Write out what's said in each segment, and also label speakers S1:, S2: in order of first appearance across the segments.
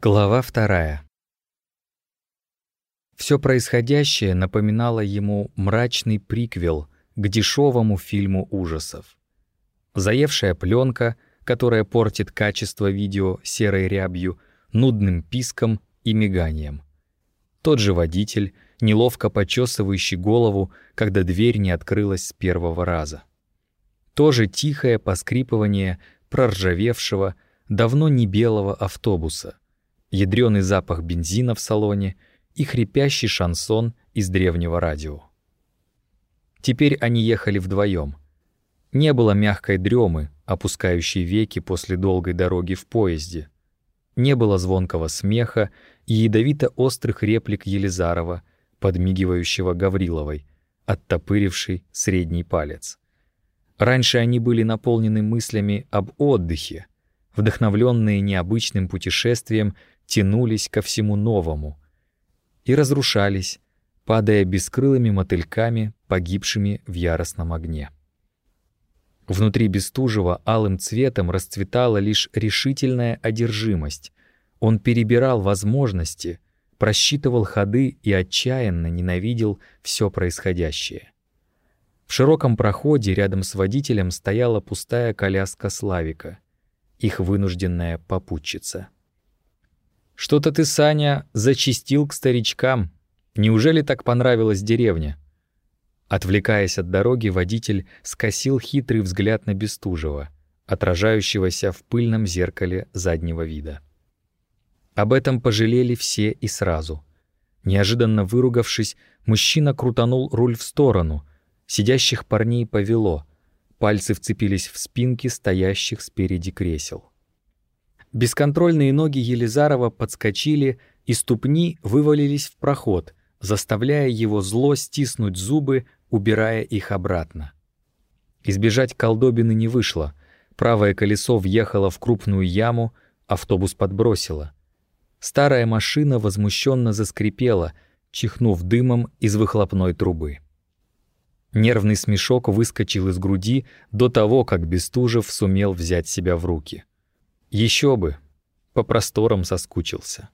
S1: Глава вторая. Все происходящее напоминало ему мрачный приквел к дешевому фильму ужасов. Заевшая пленка, которая портит качество видео серой рябью, нудным писком и миганием. Тот же водитель, неловко почесывающий голову, когда дверь не открылась с первого раза. Тоже тихое поскрипывание проржавевшего, давно не белого автобуса, ядрёный запах бензина в салоне и хрипящий шансон из древнего радио. Теперь они ехали вдвоем. Не было мягкой дремы, опускающей веки после долгой дороги в поезде. Не было звонкого смеха и ядовито-острых реплик Елизарова, подмигивающего Гавриловой, оттопыривший средний палец. Раньше они были наполнены мыслями об отдыхе, вдохновленные необычным путешествием, тянулись ко всему новому и разрушались, падая бескрылыми мотыльками, погибшими в яростном огне. Внутри Бестужева алым цветом расцветала лишь решительная одержимость. Он перебирал возможности, просчитывал ходы и отчаянно ненавидел все происходящее. В широком проходе рядом с водителем стояла пустая коляска Славика, их вынужденная попутчица. «Что-то ты, Саня, зачистил к старичкам. Неужели так понравилась деревня?» Отвлекаясь от дороги, водитель скосил хитрый взгляд на Бестужева, отражающегося в пыльном зеркале заднего вида. Об этом пожалели все и сразу. Неожиданно выругавшись, мужчина крутанул руль в сторону, Сидящих парней повело. Пальцы вцепились в спинки стоящих спереди кресел. Бесконтрольные ноги Елизарова подскочили, и ступни вывалились в проход, заставляя его зло стиснуть зубы, убирая их обратно. Избежать колдобины не вышло. Правое колесо въехало в крупную яму, автобус подбросило. Старая машина возмущенно заскрипела, чихнув дымом из выхлопной трубы. Нервный смешок выскочил из груди до того, как Бестужев сумел взять себя в руки. Еще бы, по просторам соскучился.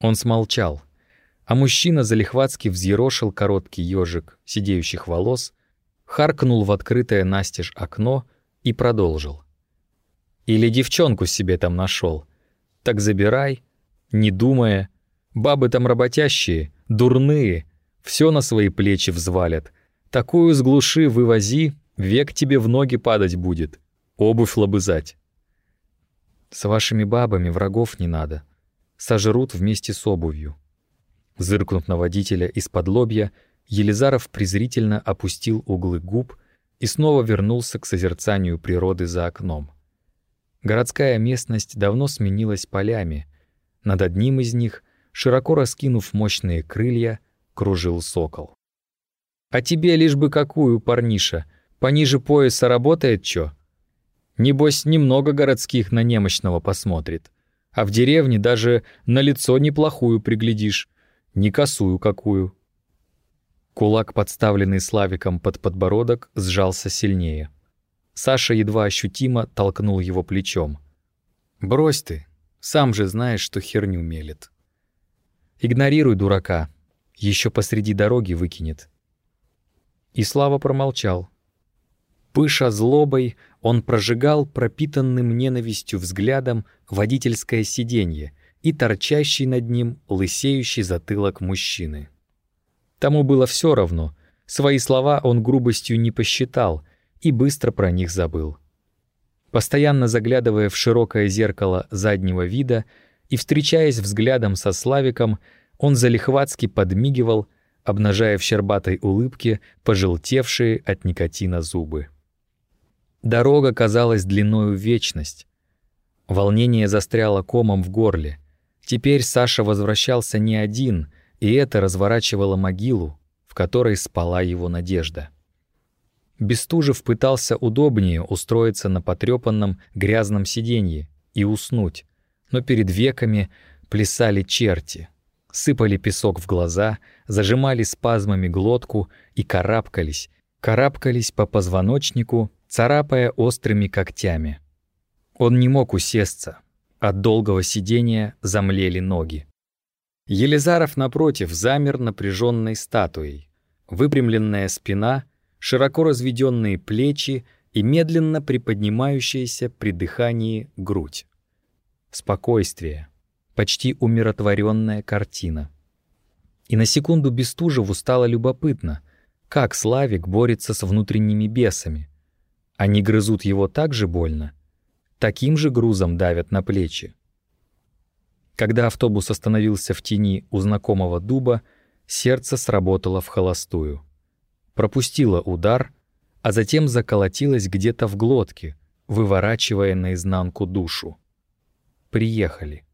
S1: Он смолчал, а мужчина залихватски взъерошил короткий ежик сидеющих волос, харкнул в открытое настежь окно и продолжил. «Или девчонку себе там нашел. Так забирай, не думая. Бабы там работящие, дурные, все на свои плечи взвалят» Такую с глуши вывози, век тебе в ноги падать будет, обувь лобызать. С вашими бабами врагов не надо. Сожрут вместе с обувью. Зыркнув на водителя из-под лобья, Елизаров презрительно опустил углы губ и снова вернулся к созерцанию природы за окном. Городская местность давно сменилась полями. Над одним из них, широко раскинув мощные крылья, кружил сокол. А тебе лишь бы какую, парниша? Пониже пояса работает чё? Небось, немного городских на немощного посмотрит. А в деревне даже на лицо неплохую приглядишь. Не косую какую. Кулак, подставленный Славиком под подбородок, сжался сильнее. Саша едва ощутимо толкнул его плечом. «Брось ты, сам же знаешь, что херню мелет. Игнорируй дурака, еще посреди дороги выкинет. И Слава промолчал. Пыша злобой, он прожигал пропитанным ненавистью взглядом водительское сиденье и торчащий над ним лысеющий затылок мужчины. Тому было все равно, свои слова он грубостью не посчитал и быстро про них забыл. Постоянно заглядывая в широкое зеркало заднего вида и встречаясь взглядом со Славиком, он залихватски подмигивал, обнажая в щербатой улыбке пожелтевшие от никотина зубы. Дорога казалась длиною в вечность. Волнение застряло комом в горле. Теперь Саша возвращался не один, и это разворачивало могилу, в которой спала его надежда. Бестужев пытался удобнее устроиться на потрепанном грязном сиденье и уснуть, но перед веками плясали черти — сыпали песок в глаза, зажимали спазмами глотку и карабкались, карабкались по позвоночнику, царапая острыми когтями. Он не мог усесться, От долгого сидения замлели ноги. Елизаров, напротив, замер напряженной статуей. Выпрямленная спина, широко разведенные плечи и медленно приподнимающаяся при дыхании грудь. Спокойствие, почти умиротворенная картина. И на секунду Бестужеву стало любопытно, как Славик борется с внутренними бесами. Они грызут его так же больно, таким же грузом давят на плечи. Когда автобус остановился в тени у знакомого дуба, сердце сработало в холостую. Пропустило удар, а затем заколотилось где-то в глотке, выворачивая наизнанку душу. Приехали.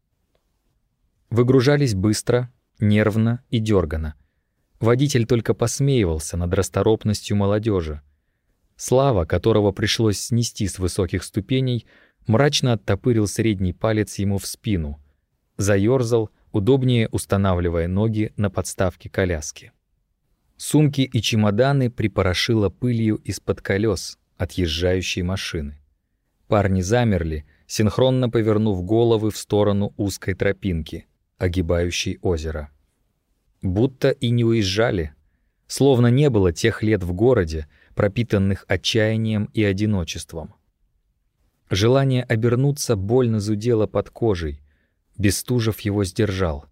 S1: Выгружались быстро, нервно и дёрганно. Водитель только посмеивался над расторопностью молодежи. Слава, которого пришлось снести с высоких ступеней, мрачно оттопырил средний палец ему в спину, заёрзал, удобнее устанавливая ноги на подставке коляски. Сумки и чемоданы припорошило пылью из-под колес отъезжающей машины. Парни замерли, синхронно повернув головы в сторону узкой тропинки, огибающей озеро. Будто и не уезжали, словно не было тех лет в городе, пропитанных отчаянием и одиночеством. Желание обернуться больно зудело под кожей. Бестужев его сдержал.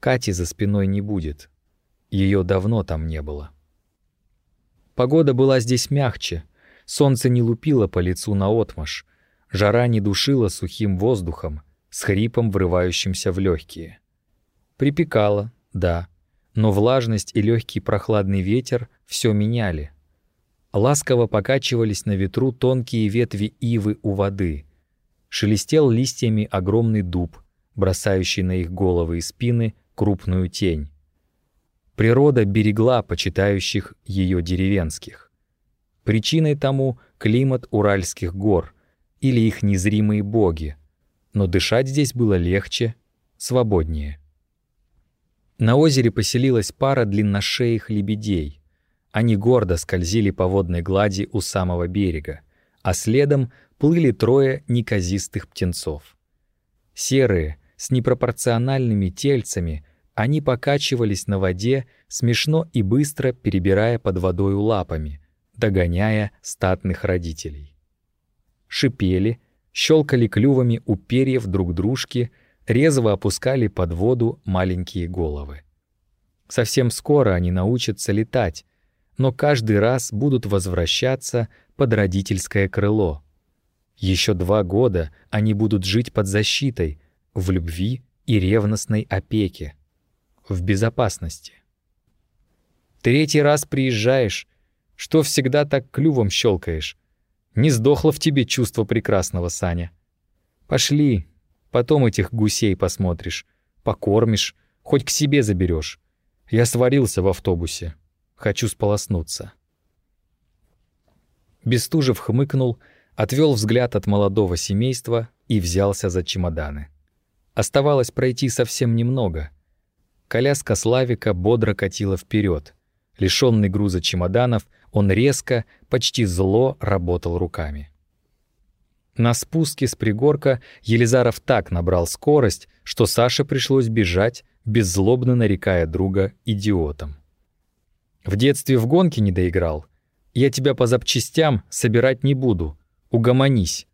S1: Кати за спиной не будет. Ее давно там не было. Погода была здесь мягче. Солнце не лупило по лицу наотмашь. Жара не душила сухим воздухом, с хрипом врывающимся в легкие. Припекало, да, но влажность и легкий прохладный ветер все меняли — Ласково покачивались на ветру тонкие ветви ивы у воды. Шелестел листьями огромный дуб, бросающий на их головы и спины крупную тень. Природа берегла почитающих ее деревенских. Причиной тому климат Уральских гор или их незримые боги, но дышать здесь было легче, свободнее. На озере поселилась пара длинношеих лебедей. Они гордо скользили по водной глади у самого берега, а следом плыли трое неказистых птенцов. Серые, с непропорциональными тельцами, они покачивались на воде, смешно и быстро перебирая под водою лапами, догоняя статных родителей. Шипели, щелкали клювами у перьев друг дружки, резво опускали под воду маленькие головы. Совсем скоро они научатся летать, но каждый раз будут возвращаться под родительское крыло. Еще два года они будут жить под защитой, в любви и ревностной опеке, в безопасности. Третий раз приезжаешь, что всегда так клювом щелкаешь. Не сдохло в тебе чувство прекрасного, Саня. Пошли, потом этих гусей посмотришь, покормишь, хоть к себе заберешь. Я сварился в автобусе. Хочу сполоснуться. Бестужев хмыкнул, отвел взгляд от молодого семейства и взялся за чемоданы. Оставалось пройти совсем немного. Коляска Славика бодро катила вперед. Лишенный груза чемоданов, он резко, почти зло работал руками. На спуске с пригорка Елизаров так набрал скорость, что Саше пришлось бежать, беззлобно нарекая друга идиотом. В детстве в гонки не доиграл. Я тебя по запчастям собирать не буду. Угомонись».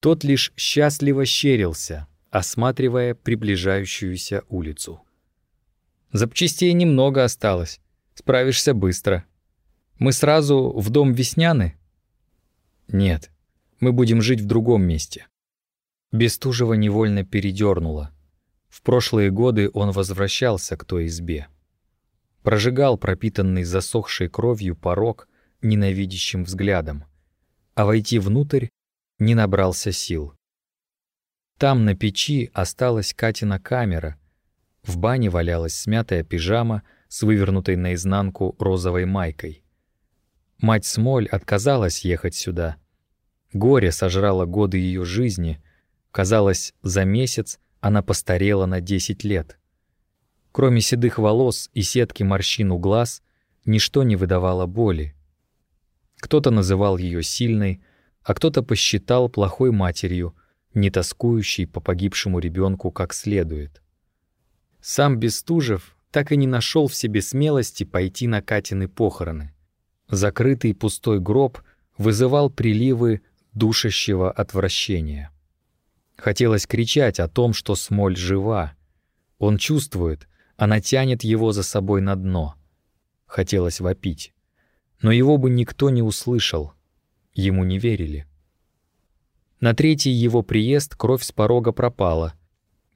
S1: Тот лишь счастливо щерился, осматривая приближающуюся улицу. «Запчастей немного осталось. Справишься быстро. Мы сразу в дом Весняны?» «Нет, мы будем жить в другом месте». Бестужева невольно передернула. В прошлые годы он возвращался к той избе прожигал пропитанный засохшей кровью порог ненавидящим взглядом, а войти внутрь не набрался сил. Там на печи осталась Катина камера, в бане валялась смятая пижама с вывернутой наизнанку розовой майкой. Мать Смоль отказалась ехать сюда. Горе сожрало годы ее жизни. Казалось, за месяц она постарела на 10 лет. Кроме седых волос и сетки морщин у глаз, ничто не выдавало боли. Кто-то называл ее сильной, а кто-то посчитал плохой матерью, не тоскующий по погибшему ребенку как следует. Сам Бестужев так и не нашел в себе смелости пойти на Катины похороны. Закрытый пустой гроб вызывал приливы душащего отвращения. Хотелось кричать о том, что Смоль жива. Он чувствует, она тянет его за собой на дно. Хотелось вопить. Но его бы никто не услышал. Ему не верили. На третий его приезд кровь с порога пропала.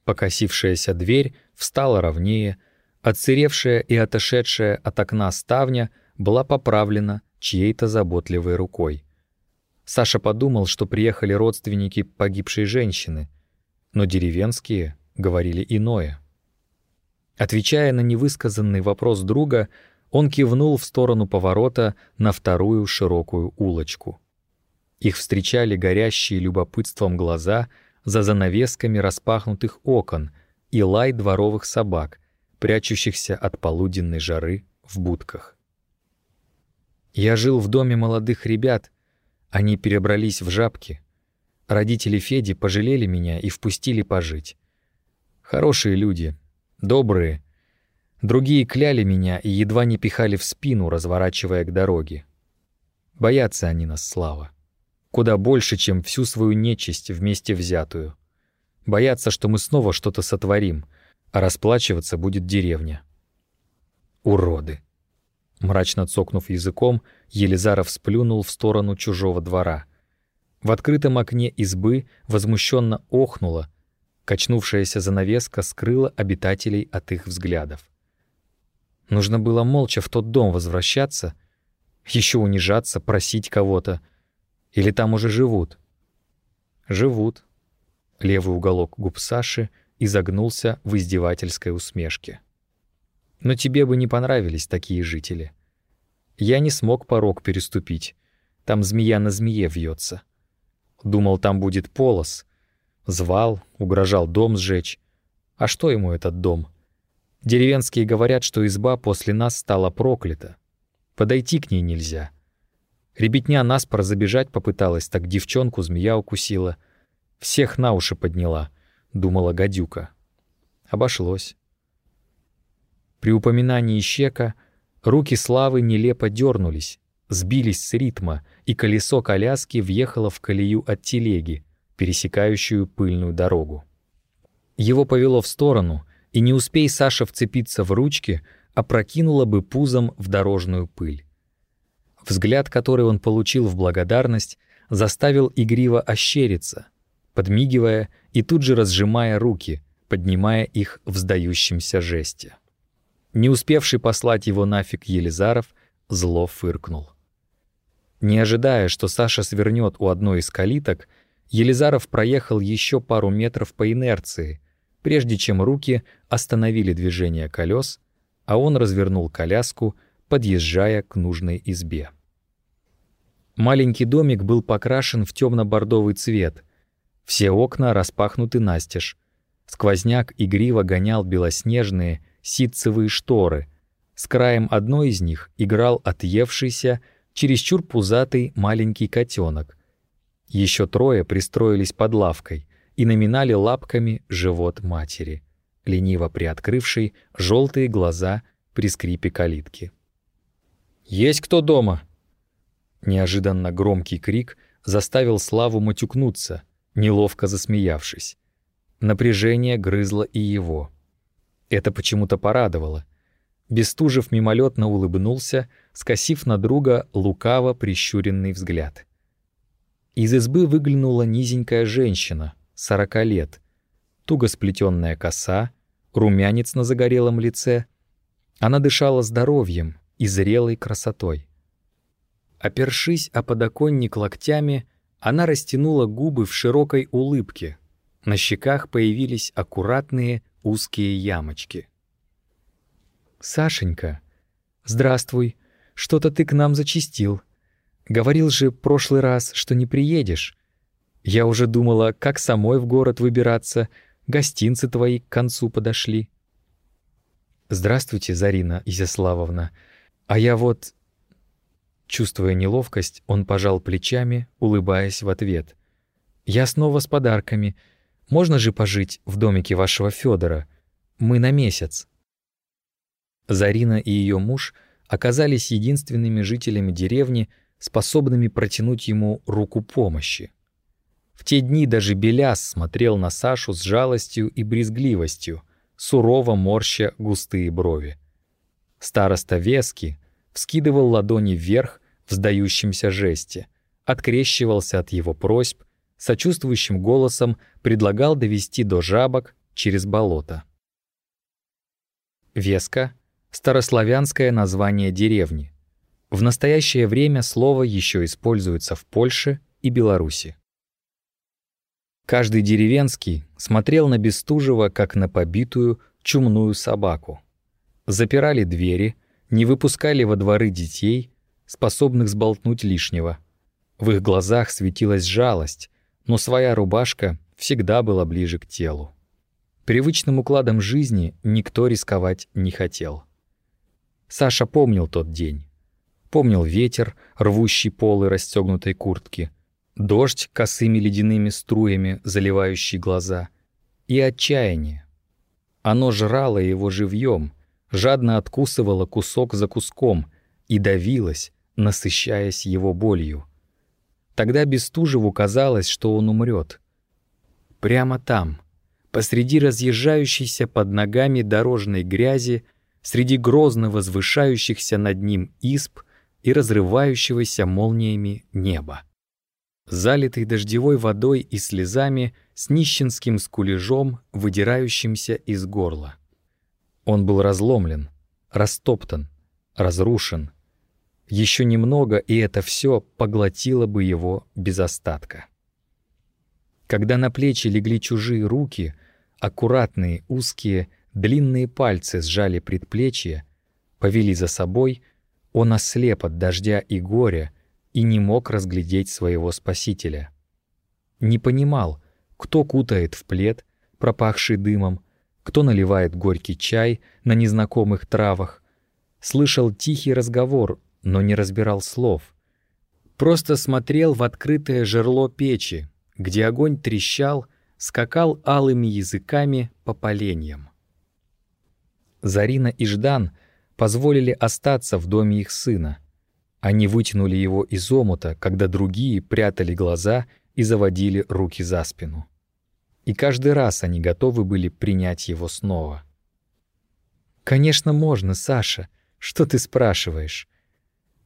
S1: Покосившаяся дверь встала ровнее, отсыревшая и отошедшая от окна ставня была поправлена чьей-то заботливой рукой. Саша подумал, что приехали родственники погибшей женщины, но деревенские говорили иное. Отвечая на невысказанный вопрос друга, он кивнул в сторону поворота на вторую широкую улочку. Их встречали горящие любопытством глаза за занавесками распахнутых окон и лай дворовых собак, прячущихся от полуденной жары в будках. Я жил в доме молодых ребят, они перебрались в жабки. Родители Феди пожалели меня и впустили пожить. Хорошие люди, добрые. Другие кляли меня и едва не пихали в спину, разворачивая к дороге. Боятся они нас, Слава куда больше, чем всю свою нечисть вместе взятую. Боятся, что мы снова что-то сотворим, а расплачиваться будет деревня. Уроды. Мрачно цокнув языком, Елизаров сплюнул в сторону чужого двора. В открытом окне избы возмущенно охнуло, качнувшаяся занавеска скрыла обитателей от их взглядов. Нужно было молча в тот дом возвращаться, еще унижаться, просить кого-то, или там уже живут? Живут. Левый уголок губ Саши изогнулся в издевательской усмешке. Но тебе бы не понравились такие жители. Я не смог порог переступить. Там змея на змее вьется. Думал, там будет полос. Звал, угрожал дом сжечь. А что ему этот дом? Деревенские говорят, что изба после нас стала проклята. Подойти к ней нельзя — Ребятня наспор забежать попыталась, так девчонку змея укусила. Всех на уши подняла, думала гадюка. Обошлось. При упоминании щека руки Славы нелепо дернулись, сбились с ритма, и колесо коляски въехало в колею от телеги, пересекающую пыльную дорогу. Его повело в сторону, и не успей Саша вцепиться в ручки, опрокинуло бы пузом в дорожную пыль. Взгляд, который он получил в благодарность, заставил игриво ощериться, подмигивая и тут же разжимая руки, поднимая их в сдающемся жесте. Не успевший послать его нафиг Елизаров, зло фыркнул. Не ожидая, что Саша свернет у одной из калиток, Елизаров проехал еще пару метров по инерции, прежде чем руки остановили движение колес, а он развернул коляску, подъезжая к нужной избе. Маленький домик был покрашен в темно-бордовый цвет. Все окна распахнуты настежь. Сквозняк игриво гонял белоснежные ситцевые шторы. С краем одной из них играл отъевшийся, чересчур пузатый маленький котенок. Еще трое пристроились под лавкой и наминали лапками живот матери, лениво приоткрывшей желтые глаза при скрипе калитки. «Есть кто дома?» Неожиданно громкий крик заставил Славу матюкнуться, неловко засмеявшись. Напряжение грызло и его. Это почему-то порадовало. Бестужев мимолетно улыбнулся, скосив на друга лукаво прищуренный взгляд. Из избы выглянула низенькая женщина, сорока лет, туго сплетенная коса, румянец на загорелом лице. Она дышала здоровьем, и зрелой красотой. Опершись о подоконник локтями, она растянула губы в широкой улыбке. На щеках появились аккуратные узкие ямочки. «Сашенька, здравствуй. Что-то ты к нам зачистил. Говорил же прошлый раз, что не приедешь. Я уже думала, как самой в город выбираться. Гостинцы твои к концу подошли». «Здравствуйте, Зарина Изяславовна. А я вот...» Чувствуя неловкость, он пожал плечами, улыбаясь в ответ. Я снова с подарками. Можно же пожить в домике вашего Федора? Мы на месяц». Зарина и ее муж оказались единственными жителями деревни, способными протянуть ему руку помощи. В те дни даже Беляс смотрел на Сашу с жалостью и брезгливостью, сурово морща густые брови. Староста Вески вскидывал ладони вверх в сдающемся жесте, открещивался от его просьб, сочувствующим голосом предлагал довести до жабок через болото. Веска — старославянское название деревни. В настоящее время слово еще используется в Польше и Беларуси. Каждый деревенский смотрел на Бестужева как на побитую чумную собаку. Запирали двери, не выпускали во дворы детей, способных сболтнуть лишнего. В их глазах светилась жалость, но своя рубашка всегда была ближе к телу. Привычным укладом жизни никто рисковать не хотел. Саша помнил тот день. Помнил ветер, рвущий полы расстегнутой куртки — дождь косыми ледяными струями, заливающий глаза, и отчаяние. Оно жрало его живьем, жадно откусывало кусок за куском и давилось, насыщаясь его болью. Тогда Бестужеву казалось, что он умрет. Прямо там, посреди разъезжающейся под ногами дорожной грязи, среди грозно возвышающихся над ним исп и разрывающегося молниями неба залитый дождевой водой и слезами, с нищенским скулежом, выдирающимся из горла. Он был разломлен, растоптан, разрушен. Еще немного, и это все поглотило бы его без остатка. Когда на плечи легли чужие руки, аккуратные, узкие, длинные пальцы сжали предплечье, повели за собой, он ослеп от дождя и горя, и не мог разглядеть своего спасителя. Не понимал, кто кутает в плед, пропахший дымом, кто наливает горький чай на незнакомых травах. Слышал тихий разговор, но не разбирал слов. Просто смотрел в открытое жерло печи, где огонь трещал, скакал алыми языками по поленьям. Зарина и Ждан позволили остаться в доме их сына — они вытянули его из омута, когда другие прятали глаза и заводили руки за спину. И каждый раз они готовы были принять его снова. «Конечно, можно, Саша. Что ты спрашиваешь?»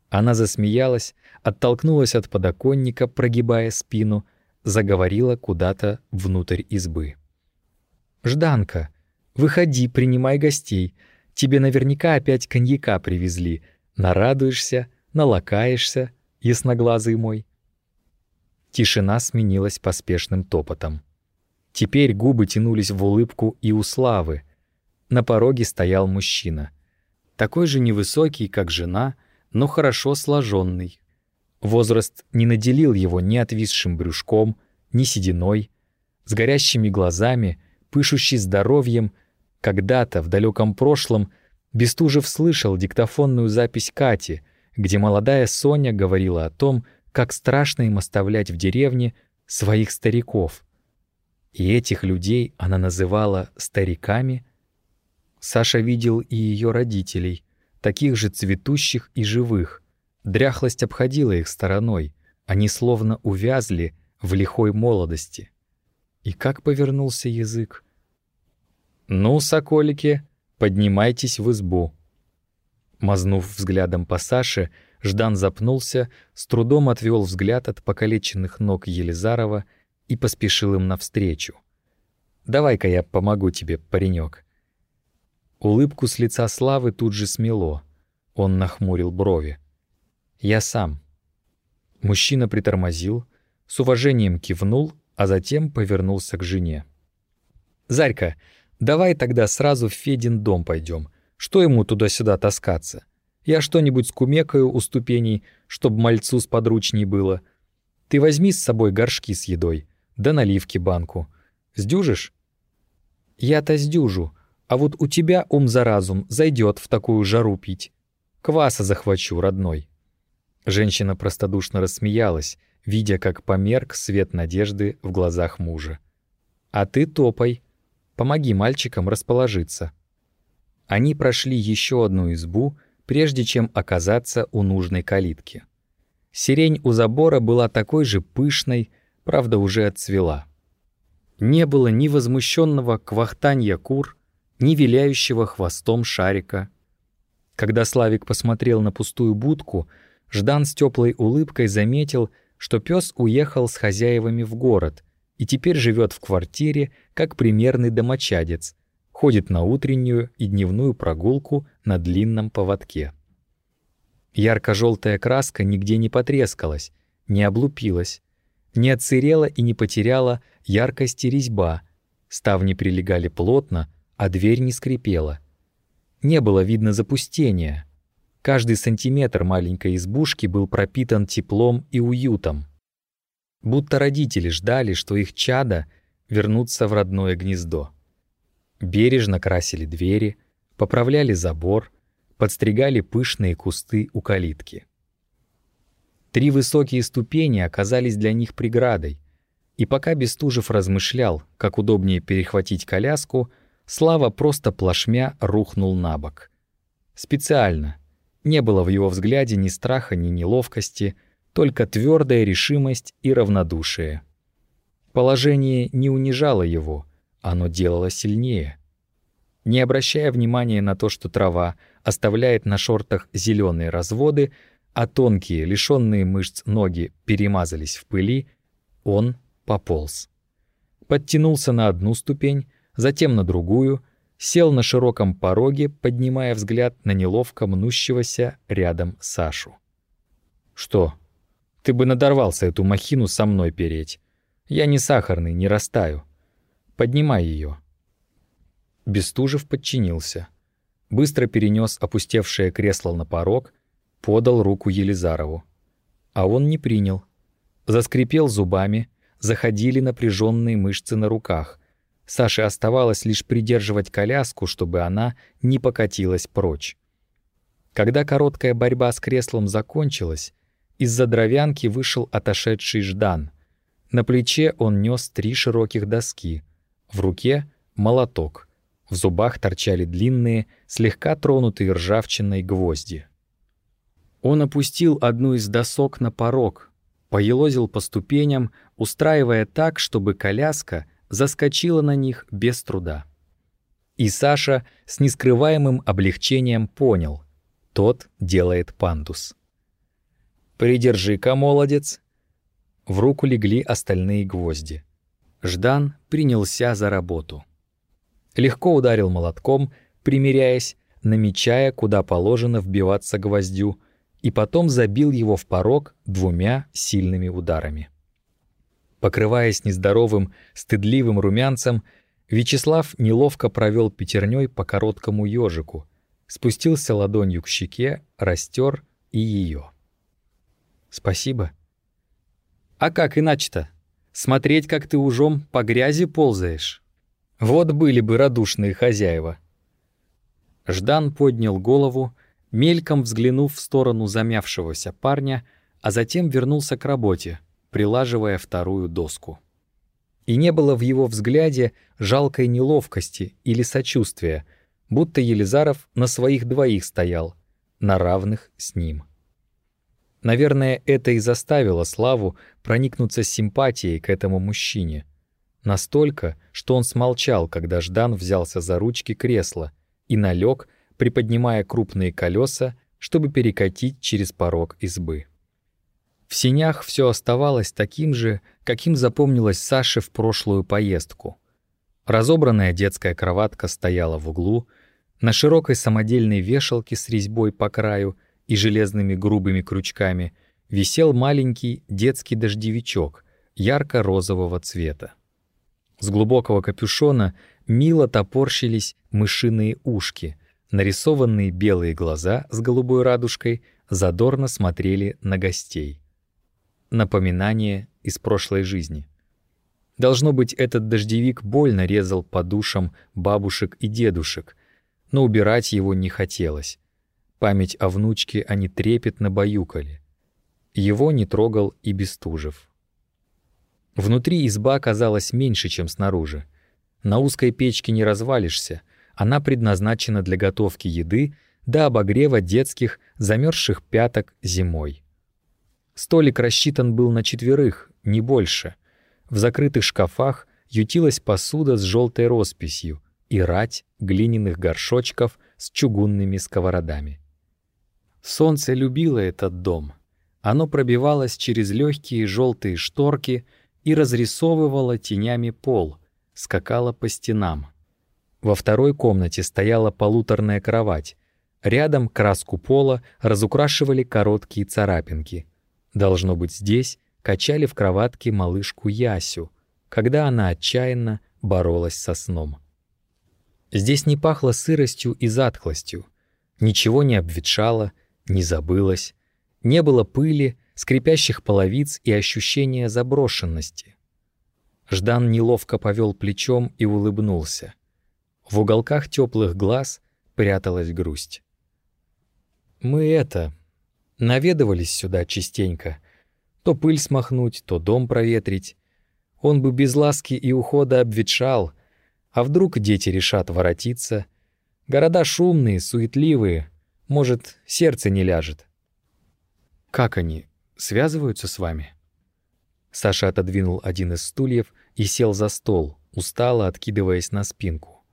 S1: Она засмеялась, оттолкнулась от подоконника, прогибая спину, заговорила куда-то внутрь избы. «Жданка, выходи, принимай гостей. Тебе наверняка опять коньяка привезли. Нарадуешься, налакаешься, ясноглазый мой». Тишина сменилась поспешным топотом. Теперь губы тянулись в улыбку и у Славы. На пороге стоял мужчина. Такой же невысокий, как жена, но хорошо сложенный. Возраст не наделил его ни отвисшим брюшком, ни сединой. С горящими глазами, пышущий здоровьем, когда-то в далеком прошлом Бестужев слышал диктофонную запись Кати — где молодая Соня говорила о том, как страшно им оставлять в деревне своих стариков. И этих людей она называла стариками. Саша видел и ее родителей, таких же цветущих и живых. Дряхлость обходила их стороной, они словно увязли в лихой молодости. И как повернулся язык. «Ну, соколики, поднимайтесь в избу», Мазнув взглядом по Саше, Ждан запнулся, с трудом отвел взгляд от покалеченных ног Елизарова и поспешил им навстречу. «Давай-ка я помогу тебе, паренек. Улыбку с лица Славы тут же смело. Он нахмурил брови. «Я сам». Мужчина притормозил, с уважением кивнул, а затем повернулся к жене. «Зарька, давай тогда сразу в Федин дом пойдем. Что ему туда-сюда таскаться? Я что-нибудь скумекаю у ступеней, чтоб мальцу сподручней было. Ты возьми с собой горшки с едой, да наливки банку. Сдюжишь? Я-то сдюжу, а вот у тебя ум за разум зайдет в такую жару пить. Кваса захвачу, родной. Женщина простодушно рассмеялась, видя, как померк свет надежды в глазах мужа. «А ты топай. Помоги мальчикам расположиться». Они прошли еще одну избу, прежде чем оказаться у нужной калитки. Сирень у забора была такой же пышной, правда, уже отцвела. Не было ни возмущенного квахтанья кур, ни виляющего хвостом шарика. Когда Славик посмотрел на пустую будку, Ждан с теплой улыбкой заметил, что пес уехал с хозяевами в город и теперь живет в квартире, как примерный домочадец, ходит на утреннюю и дневную прогулку на длинном поводке. Ярко-желтая краска нигде не потрескалась, не облупилась, не отсырела и не потеряла яркости резьба, ставни прилегали плотно, а дверь не скрипела. Не было видно запустения. Каждый сантиметр маленькой избушки был пропитан теплом и уютом. Будто родители ждали, что их чада вернутся в родное гнездо. Бережно красили двери, поправляли забор, подстригали пышные кусты у калитки. Три высокие ступени оказались для них преградой, и пока Бестужев размышлял, как удобнее перехватить коляску, Слава просто плашмя рухнул на бок. Специально. Не было в его взгляде ни страха, ни неловкости, только твердая решимость и равнодушие. Положение не унижало его, оно делало сильнее. Не обращая внимания на то, что трава оставляет на шортах зеленые разводы, а тонкие, лишенные мышц ноги перемазались в пыли, он пополз. Подтянулся на одну ступень, затем на другую, сел на широком пороге, поднимая взгляд на неловко мнущегося рядом Сашу. «Что? Ты бы надорвался эту махину со мной переть. Я не сахарный, не растаю. Поднимай ее. Бестужев подчинился. Быстро перенес опустевшее кресло на порог, подал руку Елизарову. А он не принял. Заскрипел зубами, заходили напряженные мышцы на руках. Саше оставалось лишь придерживать коляску, чтобы она не покатилась прочь. Когда короткая борьба с креслом закончилась, из-за дровянки вышел отошедший Ждан. На плече он нес три широких доски — в руке — молоток. В зубах торчали длинные, слегка тронутые ржавчиной гвозди. Он опустил одну из досок на порог, поелозил по ступеням, устраивая так, чтобы коляска заскочила на них без труда. И Саша с нескрываемым облегчением понял — тот делает пандус. «Придержи-ка, молодец!» В руку легли остальные гвозди. Ждан принялся за работу. Легко ударил молотком, примеряясь, намечая, куда положено вбиваться гвоздю, и потом забил его в порог двумя сильными ударами. Покрываясь нездоровым, стыдливым румянцем, Вячеслав неловко провел пятерней по короткому ежику, спустился ладонью к щеке, растер и ее. «Спасибо». «А как иначе-то?» смотреть, как ты ужом по грязи ползаешь. Вот были бы радушные хозяева. Ждан поднял голову, мельком взглянув в сторону замявшегося парня, а затем вернулся к работе, прилаживая вторую доску. И не было в его взгляде жалкой неловкости или сочувствия, будто Елизаров на своих двоих стоял, на равных с ним. Наверное, это и заставило Славу проникнуться симпатией к этому мужчине. Настолько, что он смолчал, когда Ждан взялся за ручки кресла и налег, приподнимая крупные колеса, чтобы перекатить через порог избы. В синях все оставалось таким же, каким запомнилось Саше в прошлую поездку. Разобранная детская кроватка стояла в углу, на широкой самодельной вешалке с резьбой по краю и железными грубыми крючками висел маленький детский дождевичок ярко-розового цвета. С глубокого капюшона мило топорщились мышиные ушки, нарисованные белые глаза с голубой радужкой задорно смотрели на гостей. Напоминание из прошлой жизни. Должно быть, этот дождевик больно резал по душам бабушек и дедушек, но убирать его не хотелось. Память о внучке они трепетно баюкали. Его не трогал и Бестужев. Внутри изба оказалась меньше, чем снаружи. На узкой печке не развалишься, она предназначена для готовки еды до обогрева детских замерзших пяток зимой. Столик рассчитан был на четверых, не больше. В закрытых шкафах ютилась посуда с желтой росписью и рать глиняных горшочков с чугунными сковородами. Солнце любило этот дом. Оно пробивалось через легкие желтые шторки и разрисовывало тенями пол, скакало по стенам. Во второй комнате стояла полуторная кровать. Рядом краску пола разукрашивали короткие царапинки. Должно быть, здесь качали в кроватке малышку Ясю, когда она отчаянно боролась со сном. Здесь не пахло сыростью и затхлостью. Ничего не обветшало, не забылось. Не было пыли, скрипящих половиц и ощущения заброшенности. Ждан неловко повел плечом и улыбнулся. В уголках теплых глаз пряталась грусть. «Мы это... наведывались сюда частенько. То пыль смахнуть, то дом проветрить. Он бы без ласки и ухода обветшал, а вдруг дети решат воротиться? Города шумные, суетливые. Может, сердце не ляжет. Как они? Связываются с вами? Саша отодвинул один из стульев и сел за стол, устало откидываясь на спинку.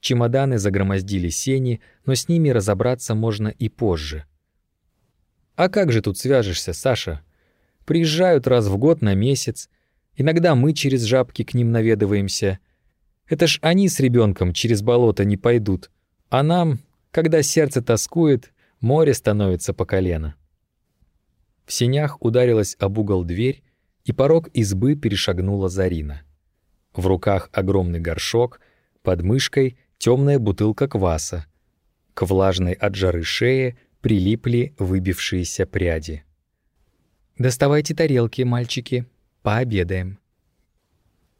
S1: Чемоданы загромоздили сени, но с ними разобраться можно и позже. А как же тут свяжешься, Саша? Приезжают раз в год на месяц. Иногда мы через жабки к ним наведываемся — это ж они с ребенком через болото не пойдут. А нам, когда сердце тоскует, море становится по колено. В сенях ударилась об угол дверь, и порог избы перешагнула Зарина. В руках огромный горшок, под мышкой темная бутылка кваса. К влажной от жары шее прилипли выбившиеся пряди. «Доставайте тарелки, мальчики, пообедаем».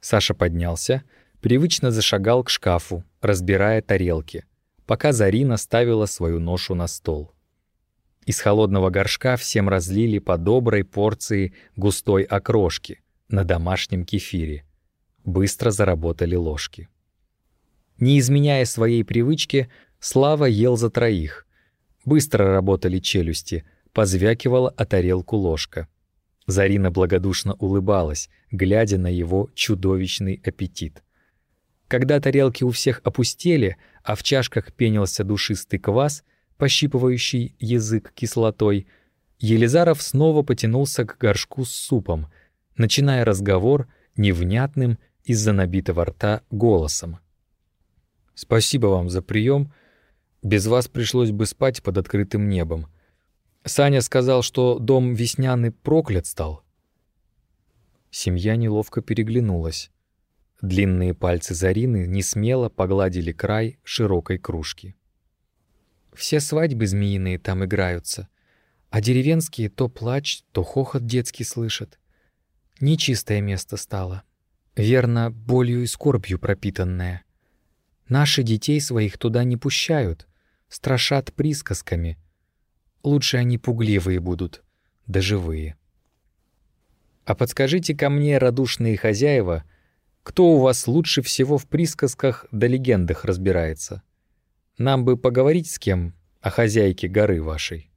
S1: Саша поднялся, привычно зашагал к шкафу, разбирая тарелки, пока Зарина ставила свою ношу на стол. Из холодного горшка всем разлили по доброй порции густой окрошки на домашнем кефире. Быстро заработали ложки. Не изменяя своей привычке, Слава ел за троих. Быстро работали челюсти, позвякивала о тарелку ложка. Зарина благодушно улыбалась, глядя на его чудовищный аппетит. Когда тарелки у всех опустели, а в чашках пенился душистый квас, пощипывающий язык кислотой, Елизаров снова потянулся к горшку с супом, начиная разговор невнятным из-за набитого рта голосом. «Спасибо вам за прием. Без вас пришлось бы спать под открытым небом. Саня сказал, что дом весняный проклят стал». Семья неловко переглянулась. Длинные пальцы Зарины несмело погладили край широкой кружки. «Все свадьбы змеиные там играются, а деревенские то плач, то хохот детский слышат. Нечистое место стало. Верно, болью и скорбью пропитанное. Наши детей своих туда не пущают, страшат присказками. Лучше они пугливые будут, да живые. А подскажите ко мне, радушные хозяева, кто у вас лучше всего в присказках да легендах разбирается? Нам бы поговорить с кем о хозяйке горы вашей».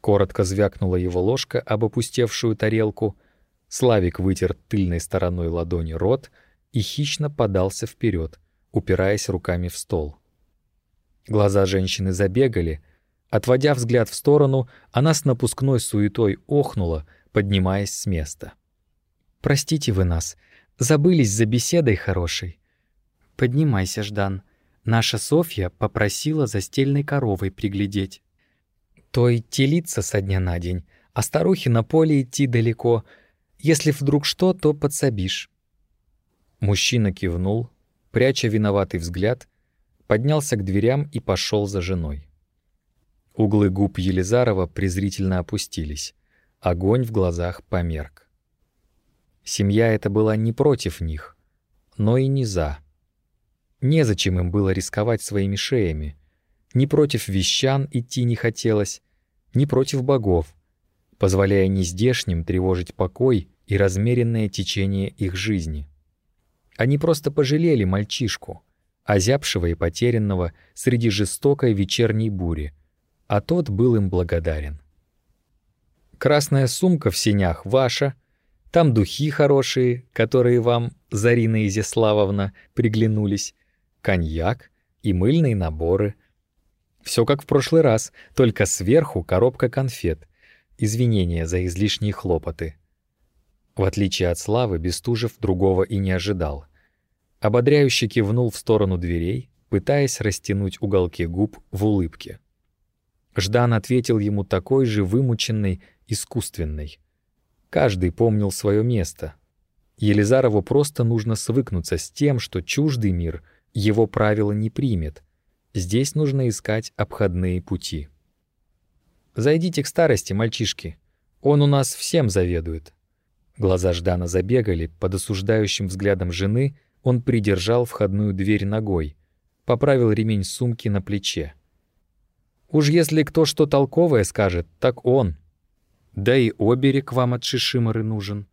S1: Коротко звякнула его ложка об опустевшую тарелку. Славик вытер тыльной стороной ладони рот и хищно подался вперед, упираясь руками в стол. Глаза женщины забегали. Отводя взгляд в сторону, она с напускной суетой охнула, поднимаясь с места. «Простите вы нас, Забылись за беседой хорошей. Поднимайся, Ждан. Наша Софья попросила за стельной коровой приглядеть. Той телиться со дня на день, а старухе на поле идти далеко. Если вдруг что, то подсобишь. Мужчина кивнул, пряча виноватый взгляд, поднялся к дверям и пошел за женой. Углы губ Елизарова презрительно опустились. Огонь в глазах померк. Семья эта была не против них, но и не за. Незачем им было рисковать своими шеями. Ни против вещан идти не хотелось, ни против богов. позволяя нездешним тревожить покой и размеренное течение их жизни. Они просто пожалели мальчишку, озябшего и потерянного среди жестокой вечерней бури, а тот был им благодарен. «Красная сумка в сенях ваша, там духи хорошие, которые вам, Зарина Изяславовна, приглянулись, коньяк и мыльные наборы. Все как в прошлый раз, только сверху коробка конфет. Извинения за излишние хлопоты. В отличие от Славы, Бестужев другого и не ожидал. Ободряюще кивнул в сторону дверей, пытаясь растянуть уголки губ в улыбке. Ждан ответил ему такой же вымученной, искусственной. Каждый помнил свое место. Елизарову просто нужно свыкнуться с тем, что чуждый мир его правила не примет. Здесь нужно искать обходные пути. «Зайдите к старости, мальчишки. Он у нас всем заведует». Глаза Ждана забегали, под осуждающим взглядом жены он придержал входную дверь ногой, поправил ремень сумки на плече. «Уж если кто что толковое скажет, так он. Да и оберег вам от Шишиморы нужен.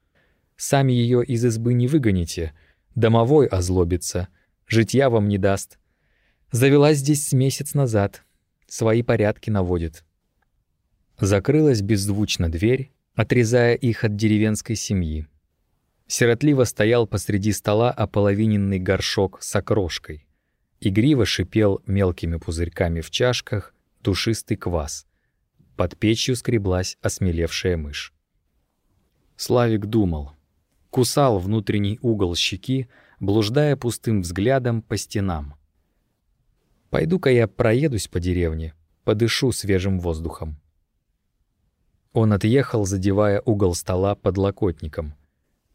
S1: Сами ее из избы не выгоните, домовой озлобится, житья вам не даст. Завелась здесь с месяц назад, свои порядки наводит». Закрылась беззвучно дверь, отрезая их от деревенской семьи. Сиротливо стоял посреди стола ополовиненный горшок с окрошкой. Игриво шипел мелкими пузырьками в чашках душистый квас. Под печью скреблась осмелевшая мышь. Славик думал. Кусал внутренний угол щеки, блуждая пустым взглядом по стенам. «Пойду-ка я проедусь по деревне, подышу свежим воздухом». Он отъехал, задевая угол стола подлокотником.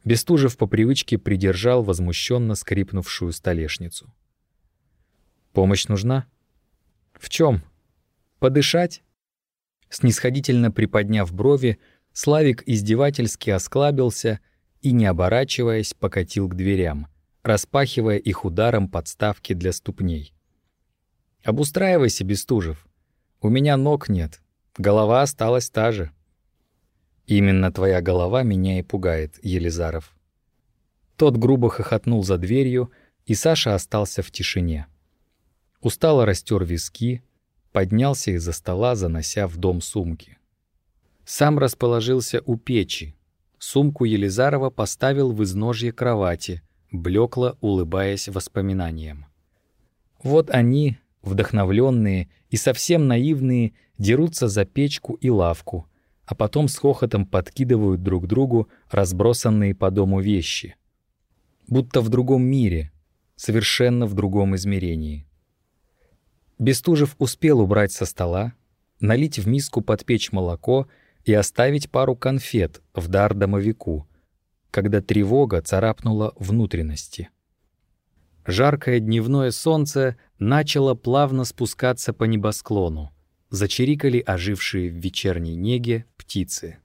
S1: Бестужев по привычке придержал возмущенно скрипнувшую столешницу. «Помощь нужна?» «В чем? Подышать?» Снисходительно приподняв брови, Славик издевательски осклабился и, не оборачиваясь, покатил к дверям, распахивая их ударом подставки для ступней. «Обустраивайся, Бестужев. У меня ног нет, голова осталась та же». Именно твоя голова меня и пугает, Елизаров. Тот грубо хохотнул за дверью, и Саша остался в тишине. Устало растер виски, поднялся из-за стола, занося в дом сумки. Сам расположился у печи. Сумку Елизарова поставил в изножье кровати, блекло улыбаясь воспоминаниям. Вот они, вдохновленные и совсем наивные, дерутся за печку и лавку, а потом с хохотом подкидывают друг другу разбросанные по дому вещи. Будто в другом мире, совершенно в другом измерении. Бестужев успел убрать со стола, налить в миску под печь молоко и оставить пару конфет в дар домовику, когда тревога царапнула внутренности. Жаркое дневное солнце начало плавно спускаться по небосклону, зачирикали ожившие в вечерней неге птицы.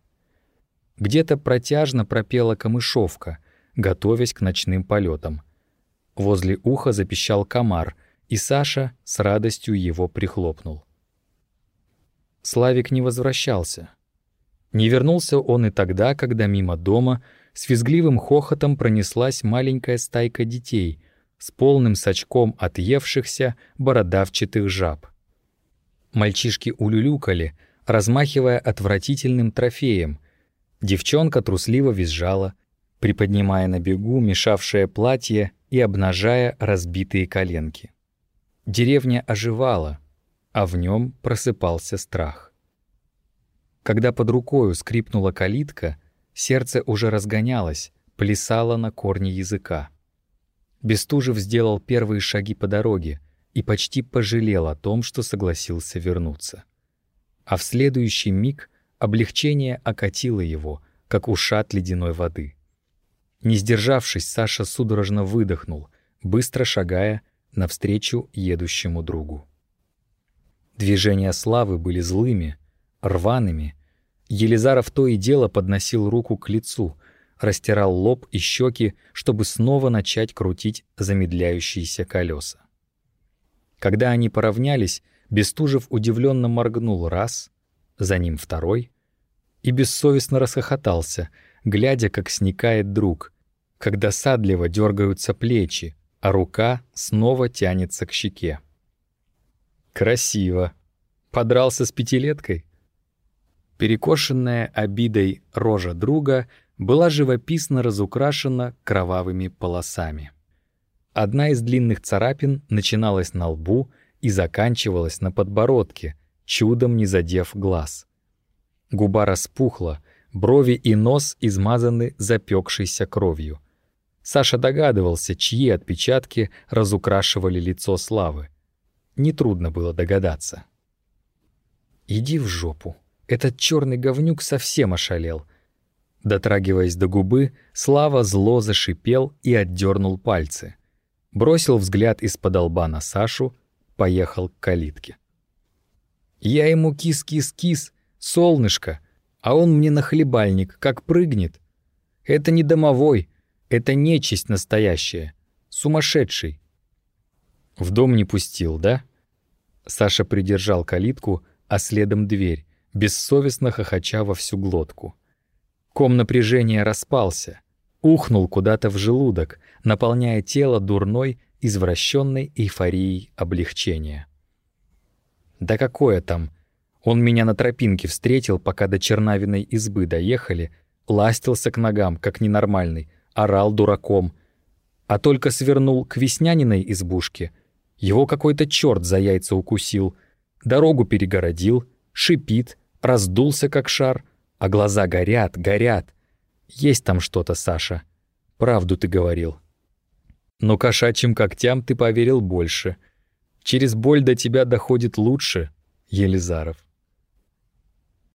S1: Где-то протяжно пропела камышовка, готовясь к ночным полетам. Возле уха запищал комар, и Саша с радостью его прихлопнул. Славик не возвращался. Не вернулся он и тогда, когда мимо дома с визгливым хохотом пронеслась маленькая стайка детей с полным сачком отъевшихся бородавчатых жаб. Мальчишки улюлюкали, размахивая отвратительным трофеем. Девчонка трусливо визжала, приподнимая на бегу мешавшее платье и обнажая разбитые коленки. Деревня оживала, а в нем просыпался страх. Когда под рукою скрипнула калитка, сердце уже разгонялось, плясало на корне языка. Бестужев сделал первые шаги по дороге, и почти пожалел о том, что согласился вернуться. А в следующий миг облегчение окатило его, как ушат ледяной воды. Не сдержавшись, Саша судорожно выдохнул, быстро шагая навстречу едущему другу. Движения Славы были злыми, рваными. Елизаров то и дело подносил руку к лицу, растирал лоб и щеки, чтобы снова начать крутить замедляющиеся колеса. Когда они поравнялись, Бестужев удивленно моргнул раз, за ним второй, и бессовестно расхохотался, глядя, как сникает друг, когда садливо дергаются плечи, а рука снова тянется к щеке. Красиво. Подрался с пятилеткой? Перекошенная обидой рожа друга была живописно разукрашена кровавыми полосами. Одна из длинных царапин начиналась на лбу и заканчивалась на подбородке, чудом не задев глаз. Губа распухла, брови и нос измазаны запекшейся кровью. Саша догадывался, чьи отпечатки разукрашивали лицо Славы. Нетрудно было догадаться. «Иди в жопу. Этот черный говнюк совсем ошалел». Дотрагиваясь до губы, Слава зло зашипел и отдернул пальцы. Бросил взгляд из-под лба на Сашу, поехал к калитке. «Я ему кис-кис-кис, солнышко, а он мне на хлебальник, как прыгнет. Это не домовой, это нечисть настоящая. Сумасшедший. В дом не пустил, да? Саша придержал калитку, а следом дверь, бессовестно хохоча во всю глотку. Ком напряжения распался, ухнул куда-то в желудок, наполняя тело дурной, извращенной эйфорией облегчения. Да какое там? Он меня на тропинке встретил, пока до Чернавиной избы доехали, ластился к ногам, как ненормальный, орал дураком. А только свернул к Весняниной избушке, его какой-то черт за яйца укусил, дорогу перегородил, шипит, раздулся как шар, а глаза горят, горят. Есть там что-то, Саша. Правду ты говорил. Но кошачьим когтям ты поверил больше. Через боль до тебя доходит лучше, Елизаров.